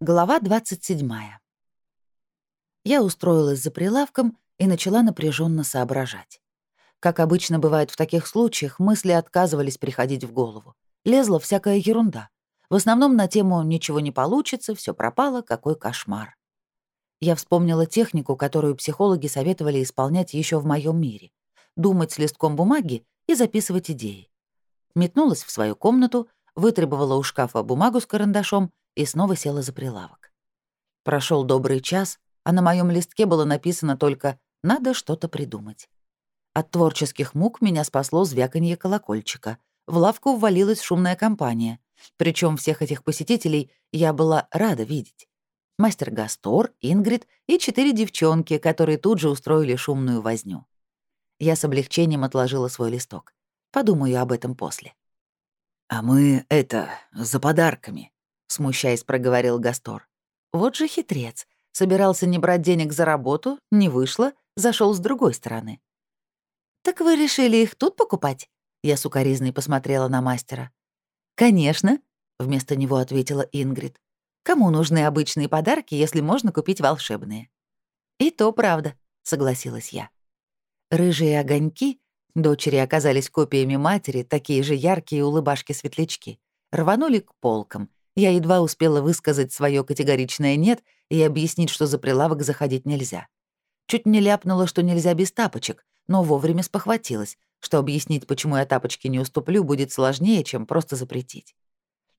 Глава 27. Я устроилась за прилавком и начала напряженно соображать. Как обычно бывает в таких случаях, мысли отказывались приходить в голову. Лезла всякая ерунда. В основном на тему «ничего не получится, все пропало, какой кошмар». Я вспомнила технику, которую психологи советовали исполнять еще в моем мире. Думать с листком бумаги и записывать идеи. Метнулась в свою комнату, вытребовала у шкафа бумагу с карандашом — и снова села за прилавок. Прошел добрый час, а на моем листке было написано только «надо что-то придумать». От творческих мук меня спасло звяканье колокольчика. В лавку ввалилась шумная компания. Причем всех этих посетителей я была рада видеть. Мастер Гастор, Ингрид и четыре девчонки, которые тут же устроили шумную возню. Я с облегчением отложила свой листок. Подумаю об этом после. «А мы, это, за подарками», — смущаясь, проговорил Гастор. «Вот же хитрец. Собирался не брать денег за работу, не вышло, зашел с другой стороны». «Так вы решили их тут покупать?» Я сукоризной посмотрела на мастера. «Конечно», — вместо него ответила Ингрид. «Кому нужны обычные подарки, если можно купить волшебные?» «И то правда», — согласилась я. Рыжие огоньки, дочери оказались копиями матери, такие же яркие улыбашки-светлячки, рванули к полкам, я едва успела высказать свое категоричное «нет» и объяснить, что за прилавок заходить нельзя. Чуть не ляпнула, что нельзя без тапочек, но вовремя спохватилась, что объяснить, почему я тапочки не уступлю, будет сложнее, чем просто запретить.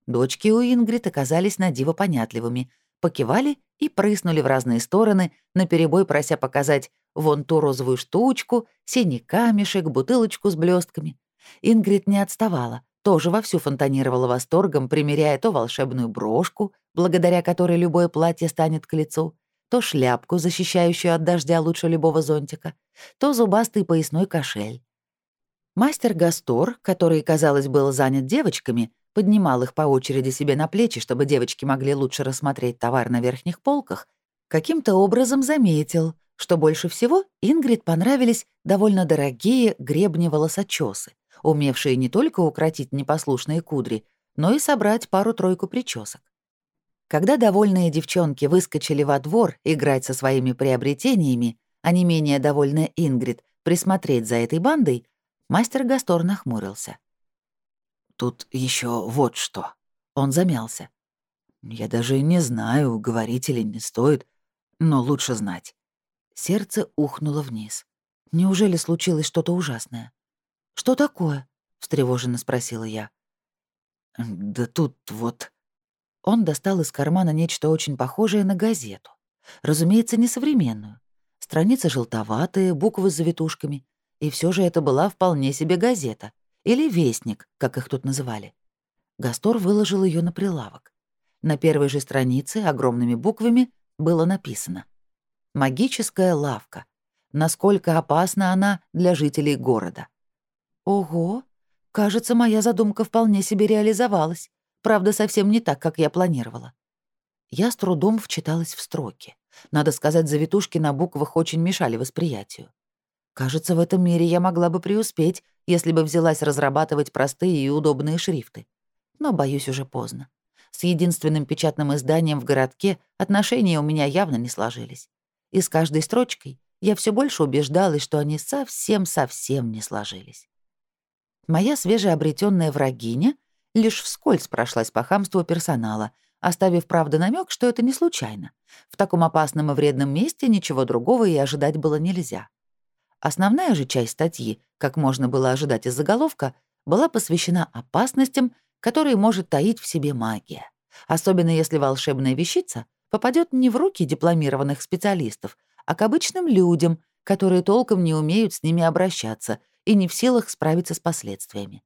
Дочки у Ингрид оказались на диво понятливыми, покивали и прыснули в разные стороны, наперебой прося показать вон ту розовую штучку, синий камешек, бутылочку с блестками. Ингрид не отставала, тоже вовсю фонтанировала восторгом, примеряя то волшебную брошку, благодаря которой любое платье станет к лицу, то шляпку, защищающую от дождя лучше любого зонтика, то зубастый поясной кошель. Мастер Гастор, который, казалось, был занят девочками, поднимал их по очереди себе на плечи, чтобы девочки могли лучше рассмотреть товар на верхних полках, каким-то образом заметил, что больше всего Ингрид понравились довольно дорогие гребни-волосочёсы, умевшие не только укротить непослушные кудри, но и собрать пару-тройку причесок. Когда довольные девчонки выскочили во двор играть со своими приобретениями, а не менее довольная Ингрид присмотреть за этой бандой, мастер Гастор нахмурился. «Тут еще вот что». Он замялся. «Я даже не знаю, говорить или не стоит, но лучше знать». Сердце ухнуло вниз. Неужели случилось что-то ужасное? «Что такое?» — встревоженно спросила я. «Да тут вот...» Он достал из кармана нечто очень похожее на газету. Разумеется, не современную. Страницы желтоватые, буквы с завитушками. И все же это была вполне себе газета. Или вестник, как их тут называли. Гастор выложил ее на прилавок. На первой же странице огромными буквами было написано «Магическая лавка. Насколько опасна она для жителей города». Ого, кажется, моя задумка вполне себе реализовалась. Правда, совсем не так, как я планировала. Я с трудом вчиталась в строки. Надо сказать, завитушки на буквах очень мешали восприятию. Кажется, в этом мире я могла бы преуспеть, если бы взялась разрабатывать простые и удобные шрифты. Но, боюсь, уже поздно. С единственным печатным изданием в городке отношения у меня явно не сложились. И с каждой строчкой я все больше убеждалась, что они совсем-совсем не сложились. Моя свежеобретенная врагиня лишь вскользь прошлась по хамству персонала, оставив, правда, намек, что это не случайно. В таком опасном и вредном месте ничего другого и ожидать было нельзя. Основная же часть статьи, как можно было ожидать из заголовка, была посвящена опасностям, которые может таить в себе магия. Особенно если волшебная вещица попадет не в руки дипломированных специалистов, а к обычным людям, которые толком не умеют с ними обращаться и не в силах справиться с последствиями.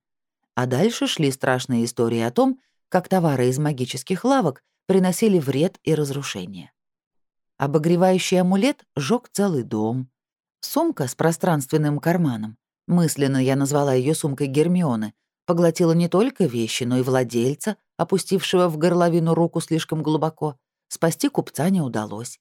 А дальше шли страшные истории о том, как товары из магических лавок приносили вред и разрушение. Обогревающий амулет жёг целый дом. Сумка с пространственным карманом, мысленно я назвала ее сумкой Гермионы, поглотила не только вещи, но и владельца, опустившего в горловину руку слишком глубоко. Спасти купца не удалось.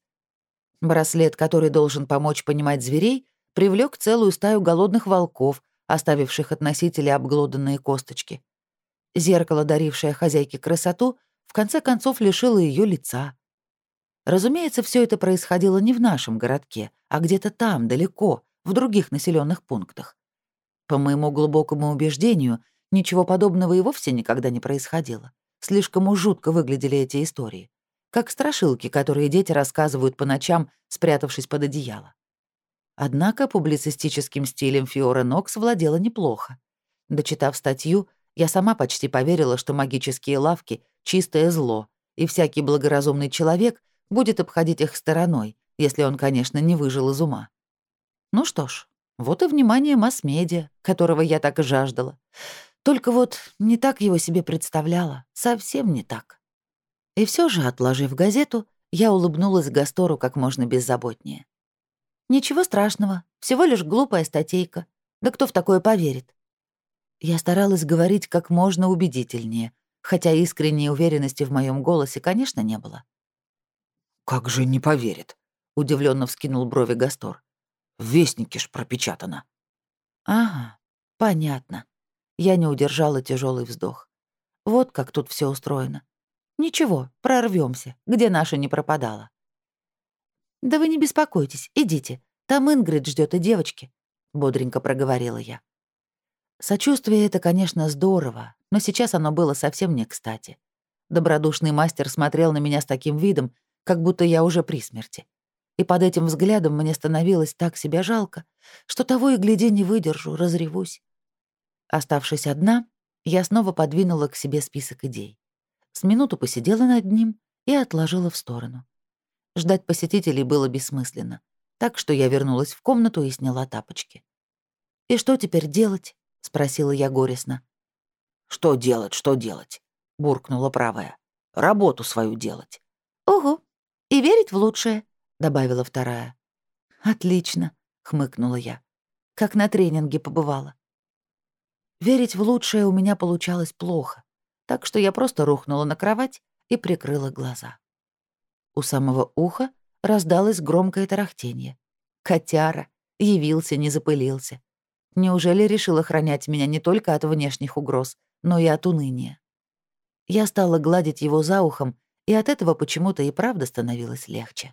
Браслет, который должен помочь понимать зверей, привлек целую стаю голодных волков, оставивших от носителя обглоданные косточки. Зеркало, дарившее хозяйке красоту, в конце концов лишило ее лица, Разумеется, все это происходило не в нашем городке, а где-то там, далеко, в других населенных пунктах. По моему глубокому убеждению, ничего подобного и вовсе никогда не происходило. Слишком уж жутко выглядели эти истории. Как страшилки, которые дети рассказывают по ночам, спрятавшись под одеяло. Однако публицистическим стилем Фиора Нокс владела неплохо. Дочитав статью, я сама почти поверила, что магические лавки — чистое зло, и всякий благоразумный человек будет обходить их стороной, если он, конечно, не выжил из ума. Ну что ж, вот и внимание масс-медиа, которого я так и жаждала. Только вот не так его себе представляла, совсем не так. И все же, отложив газету, я улыбнулась Гастору как можно беззаботнее. «Ничего страшного, всего лишь глупая статейка. Да кто в такое поверит?» Я старалась говорить как можно убедительнее, хотя искренней уверенности в моем голосе, конечно, не было. «Как же не поверит?» — удивленно вскинул брови Гастор. «В вестнике ж пропечатано». «Ага, понятно». Я не удержала тяжелый вздох. Вот как тут все устроено. Ничего, прорвемся, где наша не пропадала. «Да вы не беспокойтесь, идите. Там Ингрид ждет и девочки», — бодренько проговорила я. Сочувствие — это, конечно, здорово, но сейчас оно было совсем не кстати. Добродушный мастер смотрел на меня с таким видом, как будто я уже при смерти. И под этим взглядом мне становилось так себя жалко, что того и гляди не выдержу, разревусь. Оставшись одна, я снова подвинула к себе список идей. С минуту посидела над ним и отложила в сторону. Ждать посетителей было бессмысленно, так что я вернулась в комнату и сняла тапочки. «И что теперь делать?» — спросила я горестно. «Что делать, что делать?» — буркнула правая. «Работу свою делать». «Угу», «И верить в лучшее», — добавила вторая. «Отлично», — хмыкнула я. «Как на тренинге побывала». Верить в лучшее у меня получалось плохо, так что я просто рухнула на кровать и прикрыла глаза. У самого уха раздалось громкое тарахтение. Котяра явился, не запылился. Неужели решил охранять меня не только от внешних угроз, но и от уныния? Я стала гладить его за ухом и от этого почему-то и правда становилось легче.